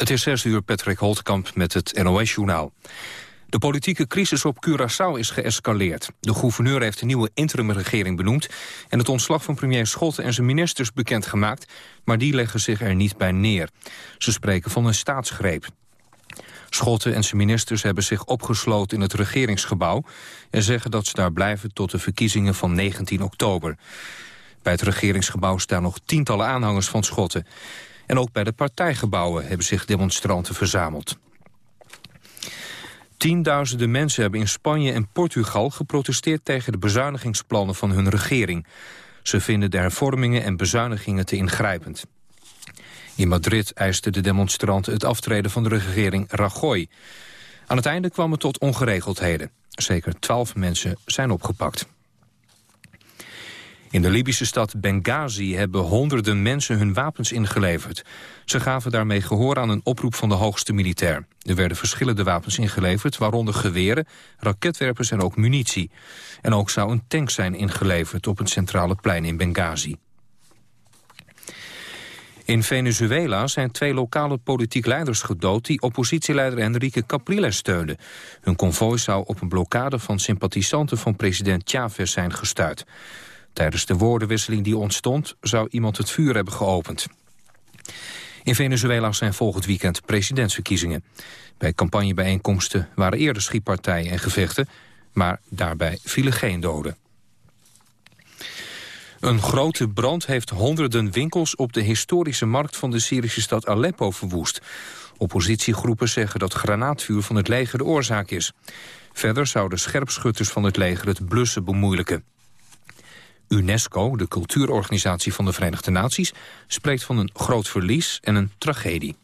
Het is 6 uur, Patrick Holtkamp met het NOS-journaal. De politieke crisis op Curaçao is geëscaleerd. De gouverneur heeft een nieuwe interimregering benoemd... en het ontslag van premier Schotten en zijn ministers bekendgemaakt... maar die leggen zich er niet bij neer. Ze spreken van een staatsgreep. Schotten en zijn ministers hebben zich opgesloten in het regeringsgebouw... en zeggen dat ze daar blijven tot de verkiezingen van 19 oktober. Bij het regeringsgebouw staan nog tientallen aanhangers van Schotten. En ook bij de partijgebouwen hebben zich demonstranten verzameld. Tienduizenden mensen hebben in Spanje en Portugal geprotesteerd tegen de bezuinigingsplannen van hun regering. Ze vinden de hervormingen en bezuinigingen te ingrijpend. In Madrid eisten de demonstranten het aftreden van de regering Rajoy. Aan het einde kwam het tot ongeregeldheden. Zeker twaalf mensen zijn opgepakt. In de Libische stad Benghazi hebben honderden mensen hun wapens ingeleverd. Ze gaven daarmee gehoor aan een oproep van de hoogste militair. Er werden verschillende wapens ingeleverd, waaronder geweren, raketwerpers en ook munitie. En ook zou een tank zijn ingeleverd op het centrale plein in Benghazi. In Venezuela zijn twee lokale politiek leiders gedood... die oppositieleider Enrique Capriles steunden. Hun konvooi zou op een blokkade van sympathisanten van president Chavez zijn gestuurd. Tijdens de woordenwisseling die ontstond zou iemand het vuur hebben geopend. In Venezuela zijn volgend weekend presidentsverkiezingen. Bij campagnebijeenkomsten waren eerder schietpartijen en gevechten... maar daarbij vielen geen doden. Een grote brand heeft honderden winkels op de historische markt van de Syrische stad Aleppo verwoest. Oppositiegroepen zeggen dat granaatvuur van het leger de oorzaak is. Verder zouden scherpschutters van het leger het blussen bemoeilijken. UNESCO, de cultuurorganisatie van de Verenigde Naties... spreekt van een groot verlies en een tragedie.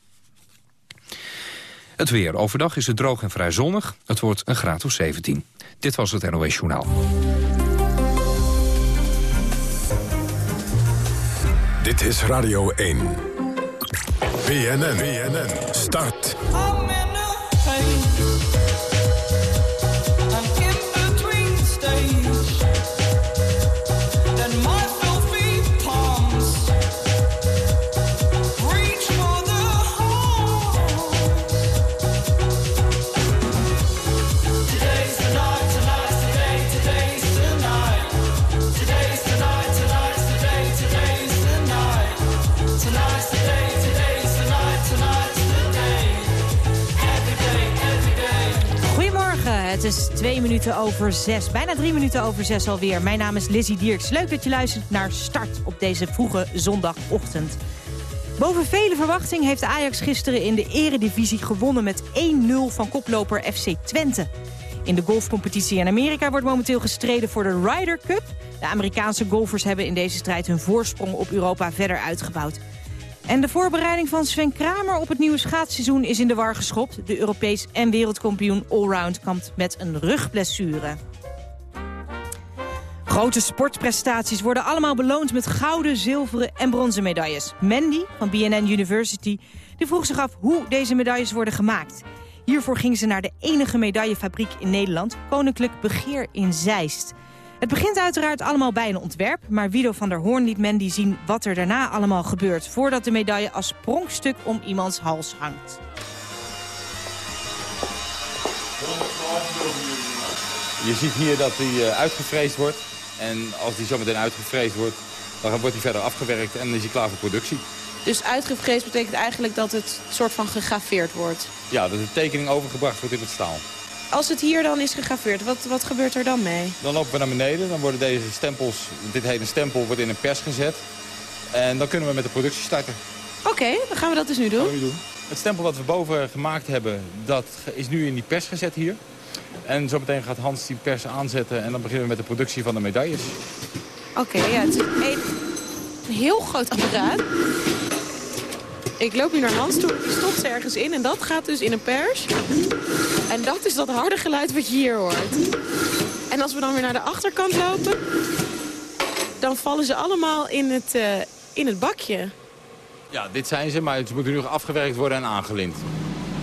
Het weer. Overdag is het droog en vrij zonnig. Het wordt een graad of 17. Dit was het NOS Journaal. Dit is Radio 1. BNN. BNN. Start. Twee minuten over zes. Bijna drie minuten over zes alweer. Mijn naam is Lizzie Dierks. Leuk dat je luistert naar Start op deze vroege zondagochtend. Boven vele verwachting heeft Ajax gisteren in de eredivisie gewonnen met 1-0 van koploper FC Twente. In de golfcompetitie in Amerika wordt momenteel gestreden voor de Ryder Cup. De Amerikaanse golfers hebben in deze strijd hun voorsprong op Europa verder uitgebouwd. En de voorbereiding van Sven Kramer op het nieuwe schaatsseizoen is in de war geschopt. De Europees en wereldkampioen allround kampt met een rugblessure. Grote sportprestaties worden allemaal beloond met gouden, zilveren en bronzen medailles. Mandy van BNN University die vroeg zich af hoe deze medailles worden gemaakt. Hiervoor ging ze naar de enige medaillefabriek in Nederland, Koninklijk Begeer in Zeist. Het begint uiteraard allemaal bij een ontwerp... maar Wido van der Hoorn liet Mandy zien wat er daarna allemaal gebeurt... voordat de medaille als pronkstuk om iemands hals hangt. Je ziet hier dat hij eh, uitgevreesd wordt. En als die zometeen uitgevreesd wordt, dan wordt hij verder afgewerkt en dan is hij klaar voor productie. Dus uitgevreesd betekent eigenlijk dat het soort van gegraveerd wordt? Ja, dat de tekening overgebracht wordt in het staal. Als het hier dan is gegraveerd, wat, wat gebeurt er dan mee? Dan lopen we naar beneden, dan worden deze stempels, dit hele stempel wordt in een pers gezet. En dan kunnen we met de productie starten. Oké, dan gaan we dat dus nu doen. doen. Het stempel wat we boven gemaakt hebben, dat is nu in die pers gezet hier. En zometeen gaat Hans die pers aanzetten en dan beginnen we met de productie van de medailles. Oké, ja, het is een heel groot apparaat. Ik loop nu naar Hans toe, die stopt ze ergens in en dat gaat dus in een pers. En dat is dat harde geluid wat je hier hoort. En als we dan weer naar de achterkant lopen, dan vallen ze allemaal in het, uh, in het bakje. Ja, dit zijn ze, maar ze moeten nu nog afgewerkt worden en aangelint.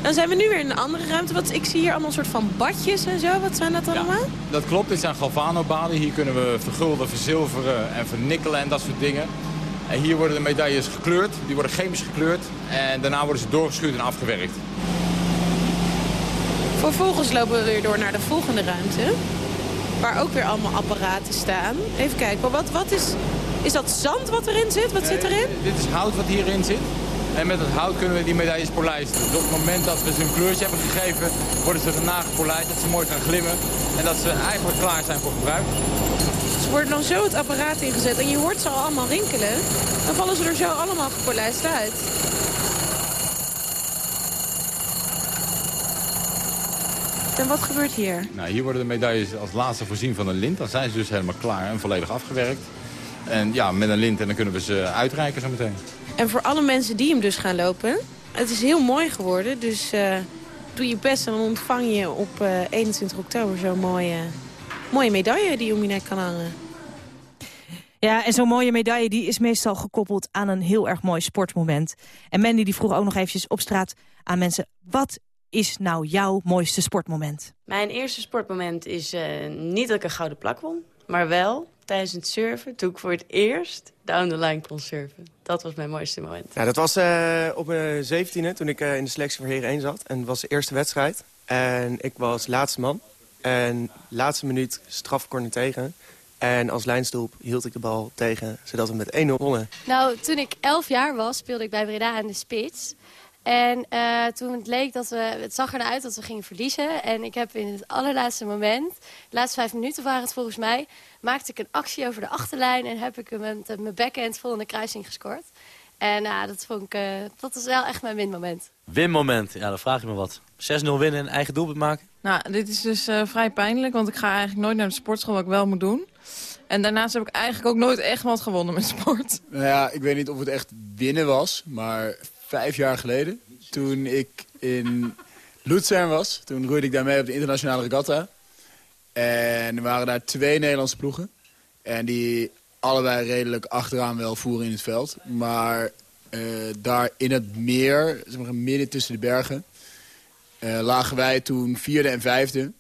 Dan zijn we nu weer in een andere ruimte. Wat, ik zie hier allemaal een soort van badjes en zo. Wat zijn dat allemaal? Ja, dat klopt. Dit zijn galvanobaden. Hier kunnen we vergulden, verzilveren en vernikkelen en dat soort dingen. En hier worden de medailles gekleurd, die worden chemisch gekleurd. En daarna worden ze doorgeschuurd en afgewerkt. Vervolgens lopen we weer door naar de volgende ruimte. Waar ook weer allemaal apparaten staan. Even kijken, wat, wat is, is dat zand wat erin zit? Wat zit erin? Dit is hout wat hierin zit. En met het hout kunnen we die medailles polijsten. Dus op het moment dat we ze een kleurtje hebben gegeven, worden ze daarna gepolijst. Dat ze mooi gaan glimmen. En dat ze eigenlijk klaar zijn voor gebruik. Ze worden dan zo het apparaat ingezet en je hoort ze al allemaal rinkelen. Dan vallen ze er zo allemaal gepolijst uit. En wat gebeurt hier? Nou, hier worden de medailles als laatste voorzien van een lint. Dan zijn ze dus helemaal klaar en volledig afgewerkt. En ja, met een lint en dan kunnen we ze uitreiken zo meteen. En voor alle mensen die hem dus gaan lopen, het is heel mooi geworden. Dus eh, doe je best en dan ontvang je op uh, 21 oktober zo'n mooie, mooie medaille die om je nek kan hangen. Ja, en zo'n mooie medaille die is meestal gekoppeld aan een heel erg mooi sportmoment. En Mandy die vroeg ook nog eventjes op straat aan mensen... wat is nou jouw mooiste sportmoment? Mijn eerste sportmoment is uh, niet dat ik een gouden plak won... maar wel tijdens het surfen, toen ik voor het eerst down the line kon surfen. Dat was mijn mooiste moment. Ja, dat was uh, op mijn zeventiende, toen ik uh, in de selectie voor Heren 1 zat. En het was de eerste wedstrijd. En ik was laatste man. En laatste minuut strafcorner tegen. En als lijnstulp hield ik de bal tegen, zodat we met 1-0 wonnen. Nou, toen ik 11 jaar was, speelde ik bij Breda aan de spits. En uh, toen het leek dat we, het zag ernaar uit dat we gingen verliezen. En ik heb in het allerlaatste moment, de laatste vijf minuten waren het volgens mij, maakte ik een actie over de achterlijn en heb ik hem met mijn backhand vol in de kruising gescoord. En uh, dat vond ik, uh, dat was wel echt mijn winmoment. Winmoment, ja, dan vraag je me wat. 6-0 winnen en eigen doelpunt maken? Nou, dit is dus uh, vrij pijnlijk, want ik ga eigenlijk nooit naar de sportschool, wat ik wel moet doen. En daarnaast heb ik eigenlijk ook nooit echt wat gewonnen met sport. Nou ja, ik weet niet of het echt winnen was, maar vijf jaar geleden, toen ik in Luzern was, toen roeide ik daar mee op de internationale regatta. En er waren daar twee Nederlandse ploegen. En die allebei redelijk achteraan wel voeren in het veld. Maar uh, daar in het meer, zeg maar, midden tussen de bergen, uh, lagen wij toen vierde en vijfde.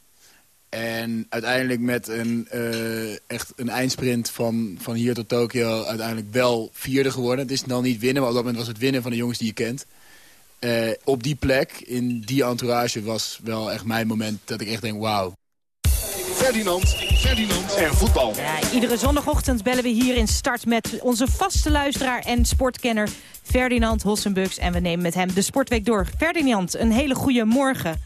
En uiteindelijk met een, uh, echt een eindsprint van, van hier tot Tokio uiteindelijk wel vierde geworden. Het is dan niet winnen, maar op dat moment was het winnen van de jongens die je kent. Uh, op die plek, in die entourage, was wel echt mijn moment dat ik echt denk, wauw. Ferdinand, Ferdinand en voetbal. Ja, iedere zondagochtend bellen we hier in start met onze vaste luisteraar en sportkenner Ferdinand Hossenbuks. En we nemen met hem de Sportweek door. Ferdinand, een hele goede morgen.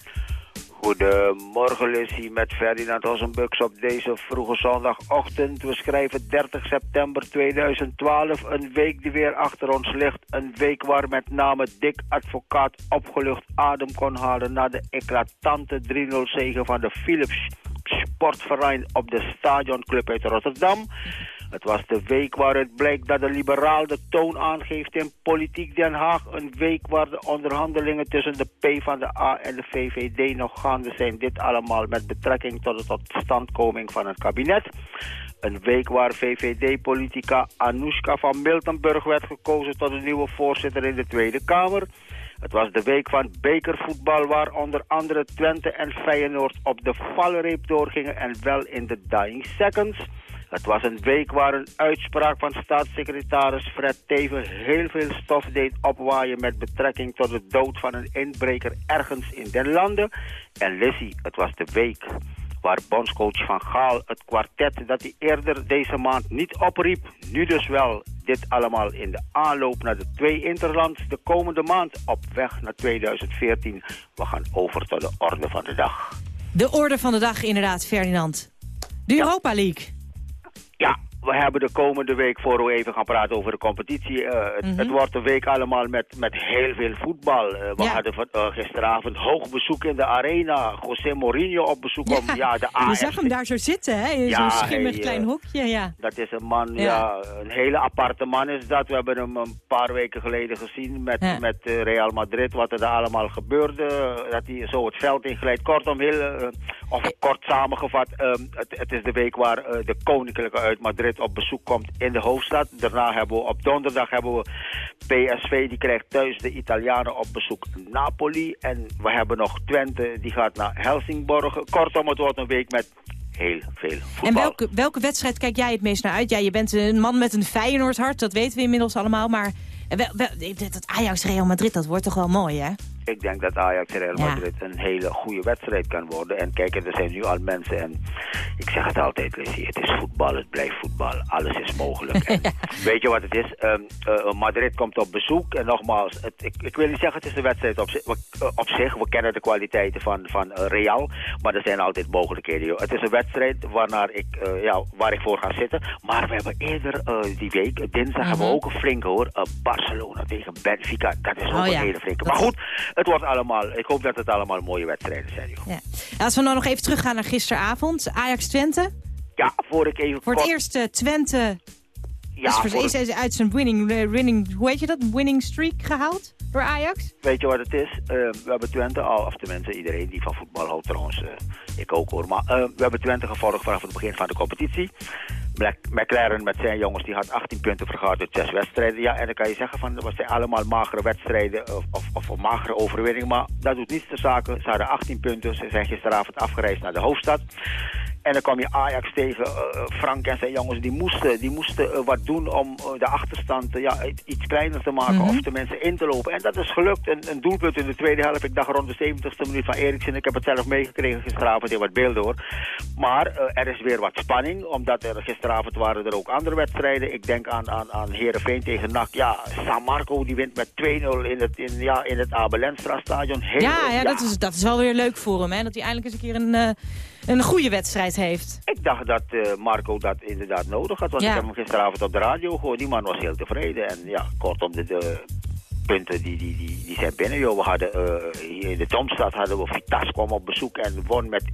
Goedemorgen Lucie met Ferdinand Hossenbuks op deze vroege zondagochtend. We schrijven 30 september 2012, een week die weer achter ons ligt. Een week waar met name Dick Advocaat opgelucht adem kon halen... na de eclatante 3-0 zege van de Philips Sportverein op de Stadionclub uit Rotterdam... Het was de week waaruit blijkt dat de liberaal de toon aangeeft in politiek Den Haag. Een week waar de onderhandelingen tussen de P van de A en de VVD nog gaande zijn. Dit allemaal met betrekking tot de totstandkoming van het kabinet. Een week waar VVD-politica Anoushka van Miltenburg werd gekozen tot de nieuwe voorzitter in de Tweede Kamer. Het was de week van bekervoetbal waar onder andere Twente en Feyenoord op de valreep doorgingen en wel in de dying seconds. Het was een week waar een uitspraak van staatssecretaris Fred Teven heel veel stof deed opwaaien met betrekking tot de dood van een inbreker ergens in den landen. En Lissy, het was de week waar bondscoach Van Gaal het kwartet dat hij eerder deze maand niet opriep, nu dus wel. Dit allemaal in de aanloop naar de twee interlands de komende maand op weg naar 2014. We gaan over tot de orde van de dag. De orde van de dag inderdaad, Ferdinand. De Europa League. Ja, we hebben de komende week, voor we even gaan praten over de competitie... Uh, het, mm -hmm. het, wordt een week allemaal met, met heel veel voetbal. Uh, we ja. hadden uh, gisteravond hoog bezoek in de arena. José Mourinho op bezoek ja. om ja, de AFC. Je zag hem daar zo zitten, hè? In ja, zo'n schimmig klein hokje, ja. Dat is een man, ja. een hele aparte man is dat. We hebben hem een paar weken geleden gezien met, met Real Madrid. Wat er daar allemaal gebeurde. Dat hij zo het veld inglijdt. Kortom, heel, of kort samengevat. Het, het, is de week waar de koninklijke uit Madrid op bezoek komt in de hoofdstad. Daarna hebben we op donderdag hebben we PSV, die krijgt thuis de Italianen op bezoek Napoli. En we hebben nog Twente, die gaat naar Helsingborg. Kortom, het wordt een week met heel veel voetbal. En welke, welke wedstrijd kijk jij het meest naar uit? Ja, je bent een man met een Feyenoord hart, dat weten we inmiddels allemaal. Maar wel, wel, dat Ajax-Real Madrid, dat wordt toch wel mooi, hè? Ik denk dat Ajax Real Madrid een hele goede wedstrijd kan worden. En kijk, er zijn nu al mensen, en ik zeg het altijd, Lizzie, het is voetbal, het blijft voetbal, alles is mogelijk. En weet je wat het is? Um, uh, Madrid komt op bezoek en nogmaals, het, ik, ik, wil niet zeggen het is een wedstrijd op, op zich. We kennen de kwaliteiten van, van Real, maar er zijn altijd mogelijkheden. Joh. Het is een wedstrijd waarnaar ik, uh, ja, waar ik voor ga zitten. Maar we hebben eerder die week, dinsdag, hebben we ook een flinke hoor, Barcelona tegen Benfica. Dat is ook een hele flinke. Maar goed, het wordt allemaal, ik hoop dat het allemaal mooie wedstrijden zijn. Joh. Ja. Als we nou nog even teruggaan naar gisteravond, Ajax-Twente. Ja, voor ik even Voor het eerst uh, Twente ja, is voor het eerst uit zijn winning, uh, winning, hoe heet je dat, winning streak gehaald door Ajax? Weet je wat het is? Uh, we hebben Twente al, of tenminste iedereen die van voetbal houdt trouwens, ik ook hoor. Maar we hebben Twente gevolgd vanaf het begin van de competitie. McLaren met zijn jongens, die had 18 punten vergaard uit 6 wedstrijden. Ja, en dan kan je zeggen van, dat zijn allemaal magere wedstrijden of, of, of magere overwinning. Maar dat doet niets te zaken. Ze hadden 18 punten. Ze zijn gisteravond afgereisd naar de hoofdstad. En dan kwam je Ajax tegen. Uh, Frank en zijn jongens die moesten, die moesten uh, wat doen om uh, de achterstand ja, iets kleiner te maken. Mm -hmm. Of tenminste in te lopen. En dat is gelukt. Een, een, doelpunt in de tweede helft. Ik dacht rond de 70ste minuut van Eriksen. Ik heb het zelf meegekregen gisteravond in wat beelden hoor. Maar er is weer wat spanning. Omdat er gisteravond waren er ook andere wedstrijden. Ik denk aan, aan, aan Heerenveen tegen NAC. Ja, San Marco die wint met 2-0 in het, in, ja, in het Abelenstra stadion. Heel, ja, ja, ja, Dat, is, dat is wel weer leuk voor hem. Hè? Dat hij eindelijk eens een keer een een goede wedstrijd heeft. Ik dacht dat uh, Marco dat inderdaad nodig had. Want ja. ik heb hem gisteravond op de radio gehoord. Die man was heel tevreden. En ja, kortom, de, de punten die, die, die, die zijn binnen. Joh. We hadden, uh, hier in de Domstad hadden we Vitas kwam op bezoek en won met 1-2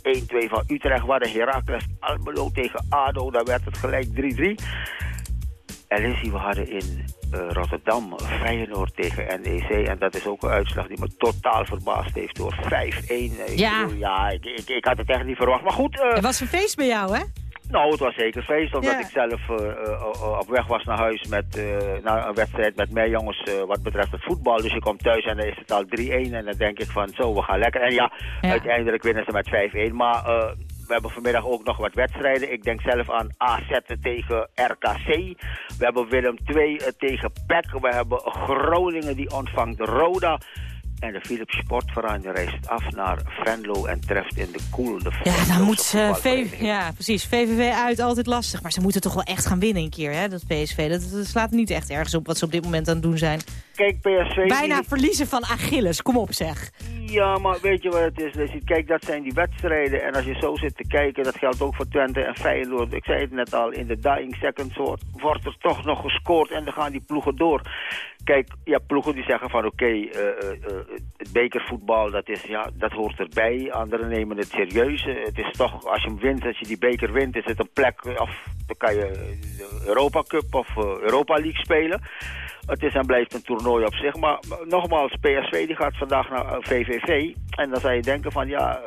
van Utrecht. We hadden Heracles Almelo tegen ADO. Daar werd het gelijk 3-3. Alicie, we hadden in Rotterdam Feyenoord tegen NEC. En dat is ook een uitslag die me totaal verbaasd heeft door 5-1. Ja, ja ik, ik, ik, had het echt niet verwacht. Maar goed... Uh, het was een feest bij jou, hè? Nou, het was zeker feest, omdat ja. ik zelf uh, op weg was naar huis met, naar een wedstrijd met mijn jongens wat betreft het voetbal. Dus ik kom thuis en dan is het al 3-1 en dan denk ik van zo, we gaan lekker. En ja, ja. uiteindelijk winnen ze met 5-1, maar we hebben vanmiddag ook nog wat wedstrijden. Ik denk zelf aan AZ tegen RKC. We hebben Willem II tegen PEC. We hebben Groningen die ontvangt Roda. En de Philips Sportverein reist af naar Venlo en treft in de koel de Ja, dan moet ze, ja, precies. VVV uit, altijd lastig. Maar ze moeten toch wel echt gaan winnen een keer, hè, dat PSV. Dat, dat slaat niet echt ergens op wat ze op dit moment aan het doen zijn. Kijk, PSV... Bijna die... verliezen van Achilles, kom op zeg. Ja, maar weet je wat het is? Kijk, dat zijn die wedstrijden. En als je zo zit te kijken, dat geldt ook voor Twente en Feyenoord. Ik zei het net al, in de dying seconds wordt er toch nog gescoord en dan gaan die ploegen door. Kijk, ja, ploegen die zeggen van oké, okay, uh, uh, het bekervoetbal, dat, is, ja, dat hoort erbij. Anderen nemen het serieus. Het is toch, als je hem wint, als je die beker wint, is het een plek, of dan kan je Europa Cup of uh, Europa League spelen. Het is en blijft een toernooi op zich. Maar nogmaals, PSV die gaat vandaag naar VVV. En dan zou je denken van ja,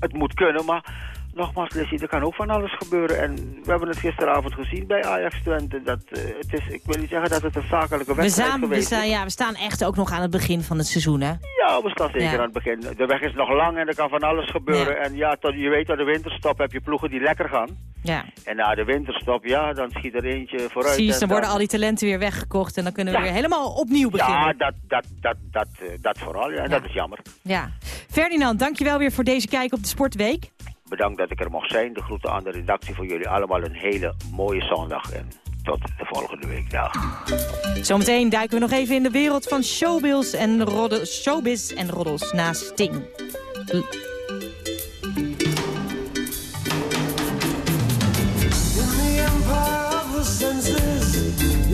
het moet kunnen, maar nogmaals, Lizzie, er kan ook van alles gebeuren. En we hebben het gisteravond gezien bij Ajax Twente. Dat, uh, het is, ik wil niet zeggen dat het een zakelijke wedstrijd we geweest we staan, Ja, we staan echt ook nog aan het begin van het seizoen, hè? Ja, we staan zeker ja. aan het begin. De weg is nog lang en er kan van alles gebeuren. Ja. En ja, tot, je weet, aan de winterstop heb je ploegen die lekker gaan. Ja. En na de winterstop, ja, dan schiet er eentje vooruit. Precies, dan worden al die talenten weer weggekocht en dan kunnen we weer helemaal opnieuw beginnen. Ja, dat, dat, dat, dat, uh, dat vooral, ja, dat is jammer. Ja. Ferdinand, dankjewel weer voor deze kijk op de Sportweek. Bedankt dat ik er mocht zijn. De groeten aan de redactie voor jullie allemaal een hele mooie zondag. En tot de volgende week. Dag. Zometeen duiken we nog even in de wereld van showbiz en, rodde, showbiz en roddels na Sting.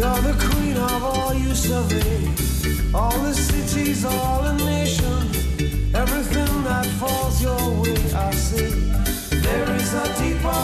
You're the queen of all you survey. All the cities, all the nations, everything that falls your way, I say.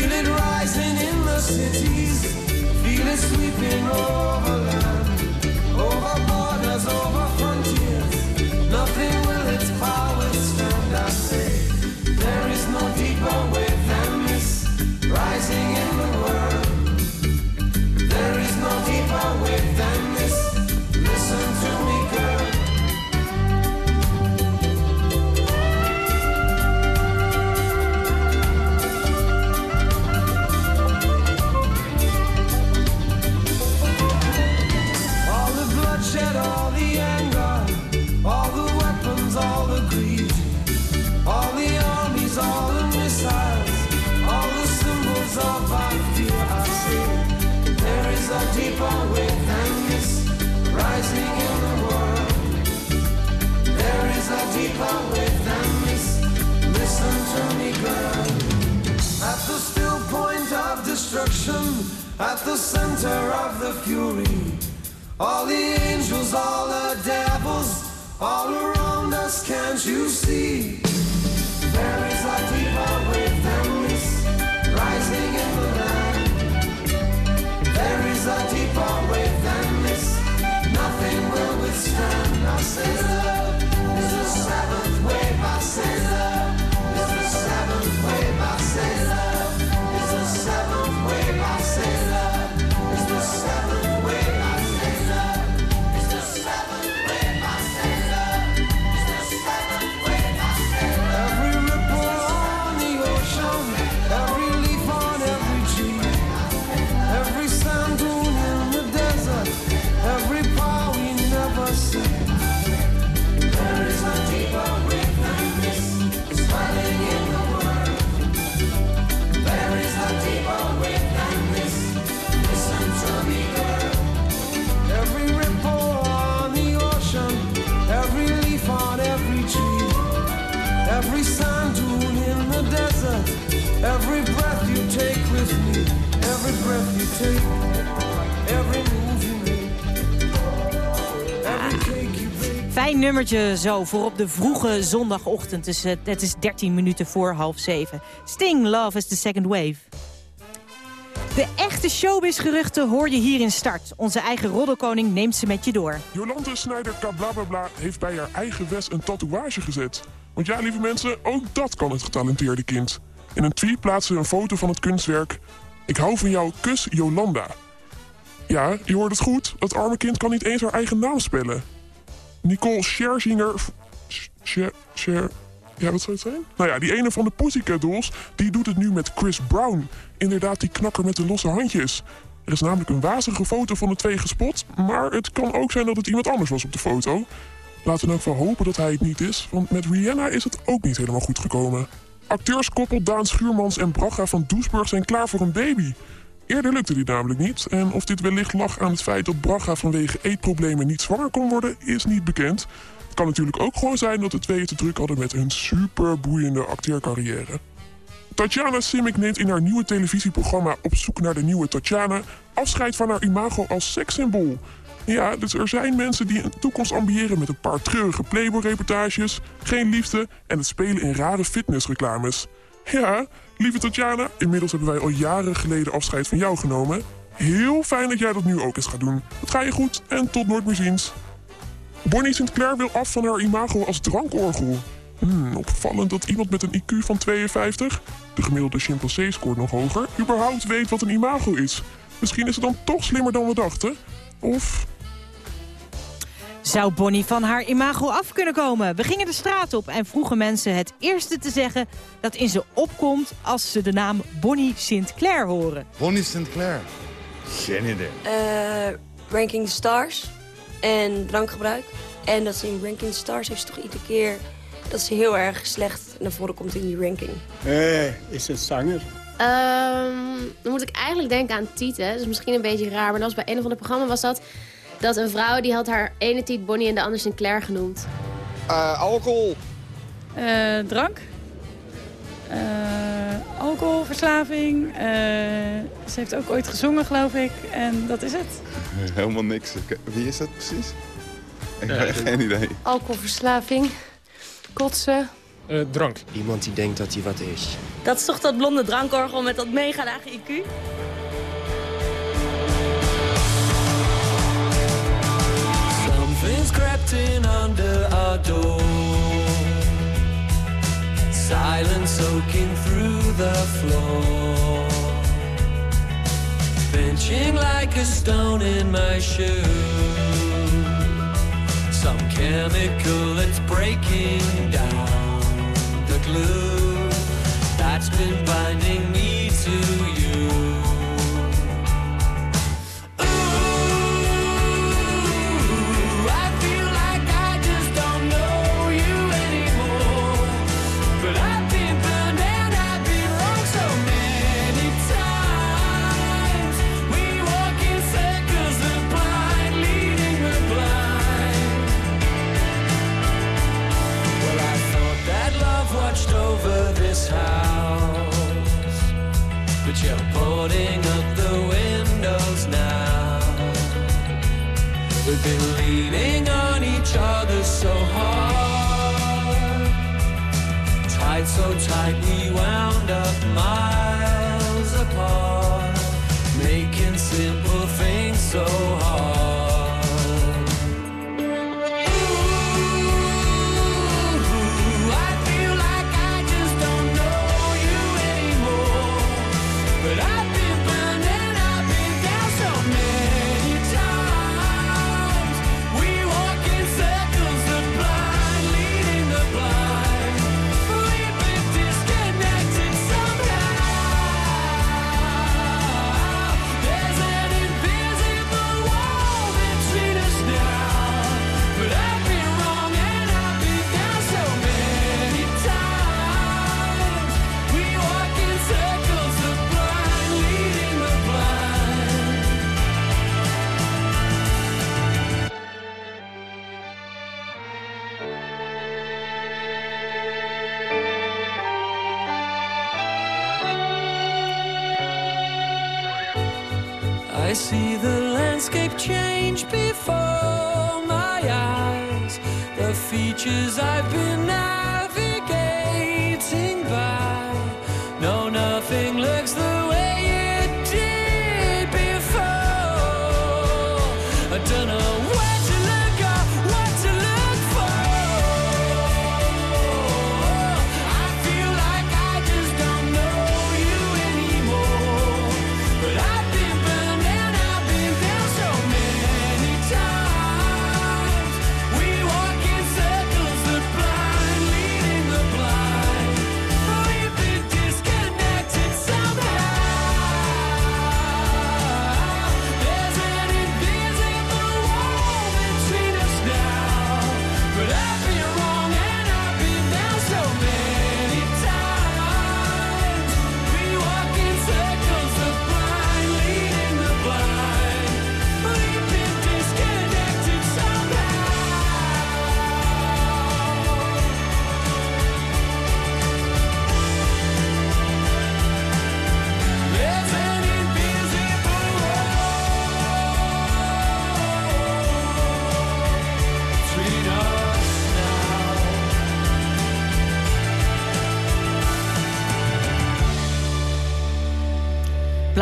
Feel it rising in the cities, feel it sweeping over. Nummertje zo voor op de vroege zondagochtend. Dus eh, het is 13 minuten voor half zeven. Sting, Love is the Second Wave. De echte showbiz-geruchten hoor je hier in Start. Onze eigen roddelkoning neemt ze met je door. Jolante Snijder Blablabla heeft bij haar eigen wes een tatoeage gezet. Want ja, lieve mensen, ook dat kan het getalenteerde kind. In een tweet plaatste ze een foto van het kunstwerk... Ik hou van jou, kus Jolanda. Ja, je hoort het goed. Dat arme kind kan niet eens haar eigen naam spellen. Nicole Scherzinger... Scher... Scher... Ja, wat zou het zijn? Nou ja, die ene van de Pussycat Dolls, die doet het nu met Chris Brown. Inderdaad, die knakker met de losse handjes. Er is namelijk een wazige foto van de twee gespot... maar het kan ook zijn dat het iemand anders was op de foto. Laten we elk geval hopen dat hij het niet is... want met Rihanna is het ook niet helemaal goed gekomen. Acteurskoppel Daan Schuurmans en Braga van Doesburg zijn klaar voor een baby. Eerder lukte dit namelijk niet. En of dit wellicht lag aan het feit dat Braga vanwege eetproblemen niet zwanger kon worden, is niet bekend. Het kan natuurlijk ook gewoon zijn dat de tweeën te druk hadden met hun superboeiende acteercarrière. Tatjana Simic neemt in haar nieuwe televisieprogramma Op zoek naar de nieuwe Tatjana afscheid van haar imago als sekssymbool. Ja, dus er zijn mensen die een toekomst ambiëren met een paar treurige Playboy-reportages, geen liefde en het spelen in rare fitnessreclames. Ja, lieve Tatjana, inmiddels hebben wij al jaren geleden afscheid van jou genomen. Heel fijn dat jij dat nu ook eens gaat doen. Het ga je goed en tot nooit meer ziens. Bonnie Sinclair wil af van haar imago als drankorgel. Hmm, opvallend dat iemand met een IQ van 52, de gemiddelde chimpansee scoort nog hoger, überhaupt weet wat een imago is. Misschien is het dan toch slimmer dan we dachten. Of Zou Bonnie van haar imago af kunnen komen? We gingen de straat op en vroegen mensen het eerste te zeggen... dat in ze opkomt als ze de naam Bonnie Sinclair horen. Bonnie Sinclair. Geen idee. Eh, Ranking the Stars en drankgebruik. En dat ze in Ranking the Stars heeft ze toch iedere keer dat ze heel erg slecht naar voren komt in die ranking. Eh, is het zanger? Ehm, dan moet ik eigenlijk denken aan tieten. Dat is misschien een beetje raar, maar dat was bij een of ander programma was dat... dat een vrouw die had haar ene tiet Bonnie en de andere Sinclair genoemd. Eh, alcohol. Eh, drank. Eh, alcoholverslaving. Eh, ze heeft ook ooit gezongen, geloof ik. En dat is het. Helemaal niks. Wie is dat precies? Ik heb echt geen idee. Alcoholverslaving, kotsen. drank. Iemand die denkt dat hij wat is. Dat is toch dat blonde drankorgel met dat mega lage IQ? waiting under our door. Silence soaking through the floor. Pinching like a stone in my shoe. Some chemical that's breaking down the glue that's been binding me to away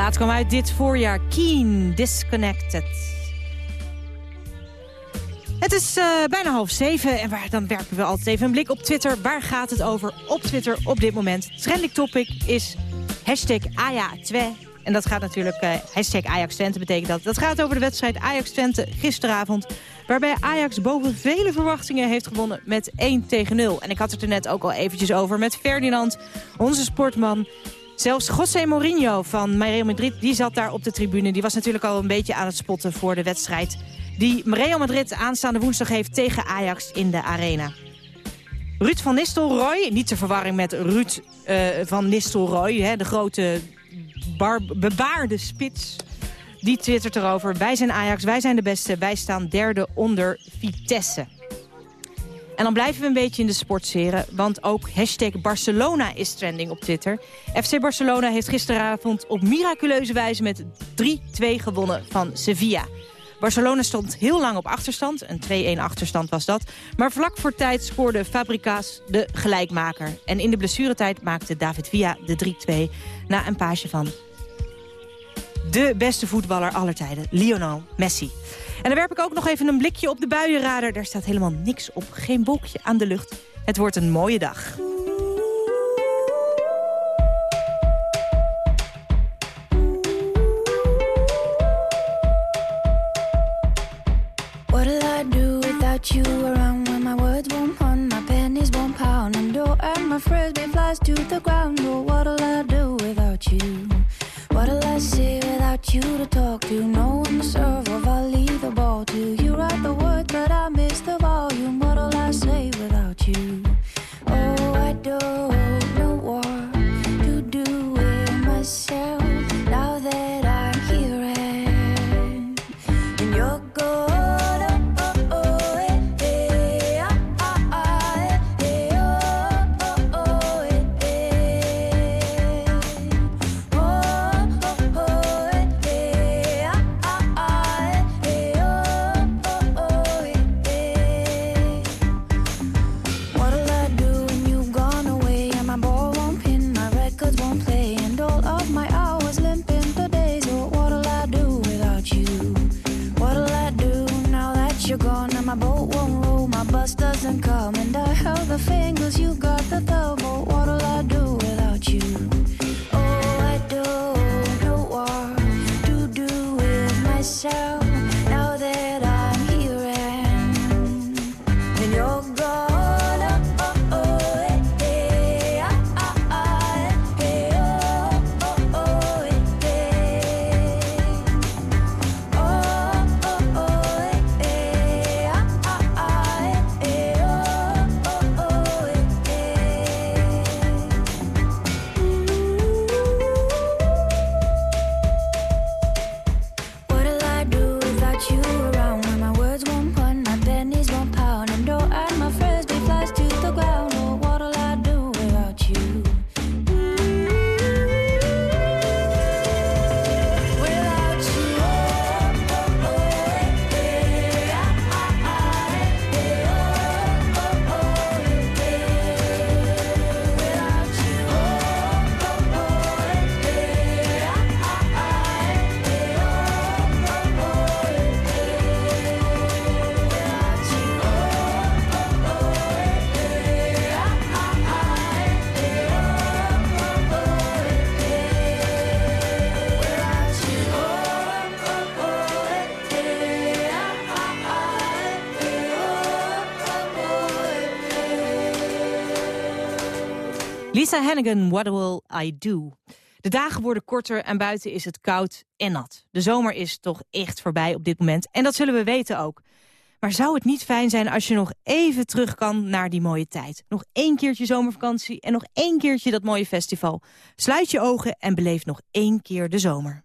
Plaat kwam uit dit voorjaar. Keen, Disconnected. Het is eh, bijna half zeven en waar, dan werpen we altijd even een blik op Twitter. Waar gaat het over op Twitter op dit moment? Trending topic is hashtag Aja2. En dat gaat natuurlijk, hashtag Ajax Twente betekent dat. Dat gaat over de wedstrijd Ajax Twente gisteravond. Waarbij Ajax boven vele verwachtingen heeft gewonnen met 1 tegen 0. En ik had het er net ook al eventjes over met Ferdinand, onze sportman. Zelfs José Mourinho van Real Madrid die zat daar op de tribune. Die was natuurlijk al een beetje aan het spotten voor de wedstrijd... die Real Madrid aanstaande woensdag heeft tegen Ajax in de Arena. Ruud van Nistelrooy, niet te verwarring met Ruud eh, van Nistelrooy... Hè, de grote bebaarde spits... Die twittert erover, wij zijn Ajax, wij zijn de beste, wij staan derde onder Vitesse. En dan blijven we een beetje in de sportsferen, want ook hashtag Barcelona is trending op Twitter. FC Barcelona heeft gisteravond op miraculeuze wijze met 3-2 gewonnen van Sevilla. Barcelona stond heel lang op achterstand, een 2-1 achterstand was dat. Maar vlak voor tijd scoorde Fabricas de gelijkmaker. En in de blessuretijd maakte David Villa de 3-2 na een paasje van de beste voetballer aller tijden, Lionel Messi. En dan werp ik ook nog even een blikje op de buienradar. Daar staat helemaal niks op, geen wolkje aan de lucht. Het wordt een mooie dag. What'll I do without you around when my words won't pun, my pen is one pound, and door and my frisbee flies to the ground. Well, what'll I do without you? What'll I say? got you to talk to. No one to serve or I leave the ball to. You write the words that I you're gone and my boat won't roll, my bus doesn't come, and I held the fingers, you got the double. What'll I do without you? Hannigan, What Will I Do? De dagen worden korter en buiten is het koud en nat. De zomer is toch echt voorbij op dit moment. En dat zullen we weten ook. Maar zou het niet fijn zijn als je nog even terug kan naar die mooie tijd? Nog één keertje zomervakantie en nog één keertje dat mooie festival. Sluit je ogen en beleef nog één keer de zomer.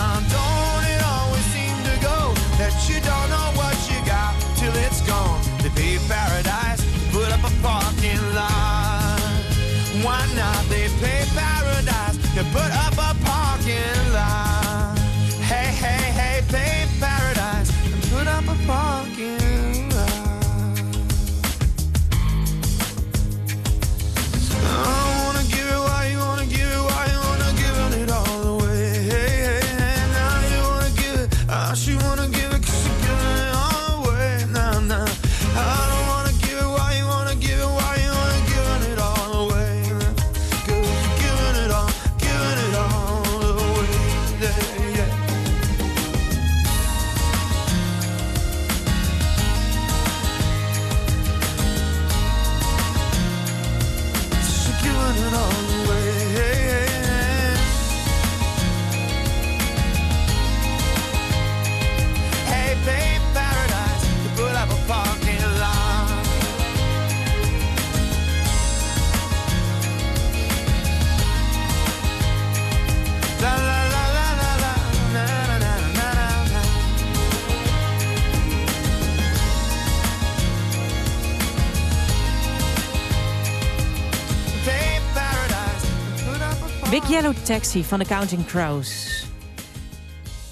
Big Yellow Taxi van de Counting Crows.